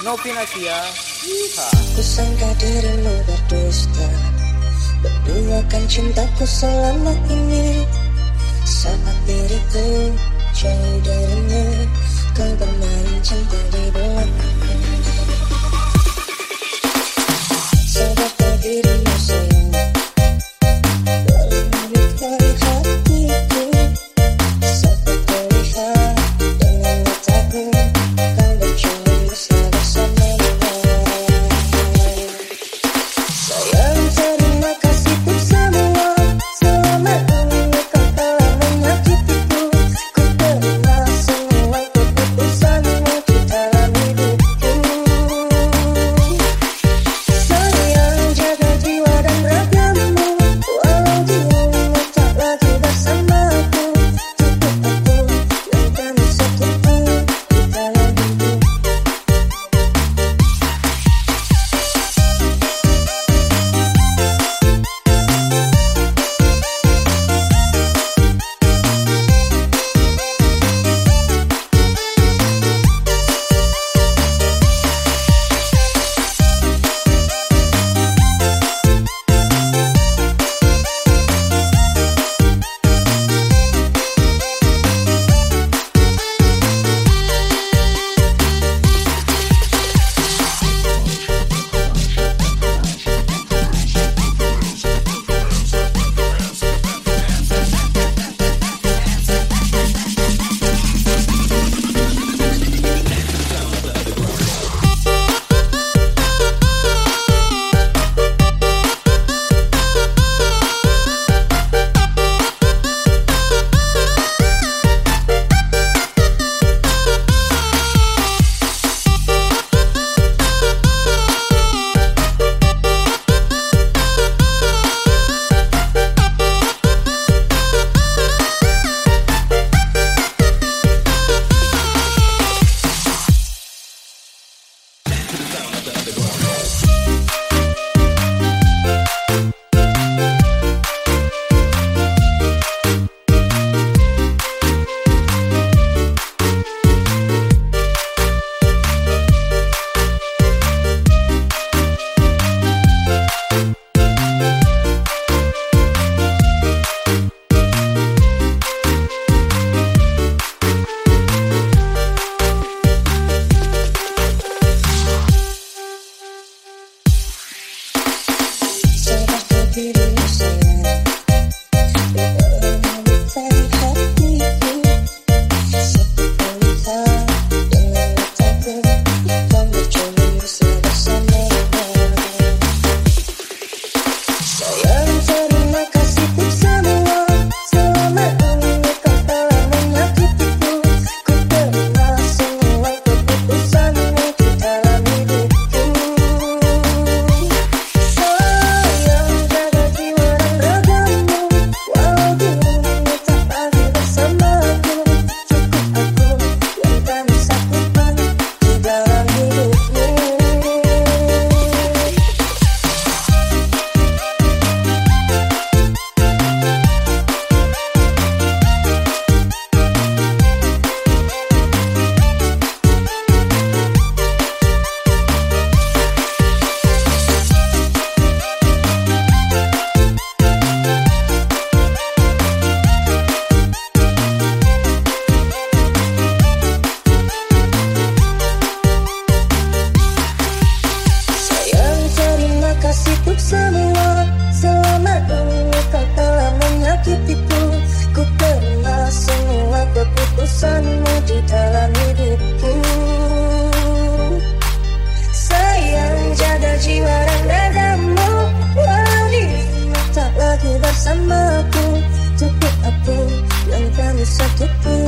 Novi Nasia ya. Aku iya. sangka dirimu berdusta Berduakan cintaku selama ini. Saat diriku jauh darimu Kau bermain cinta di belakang. Delicia. the subject.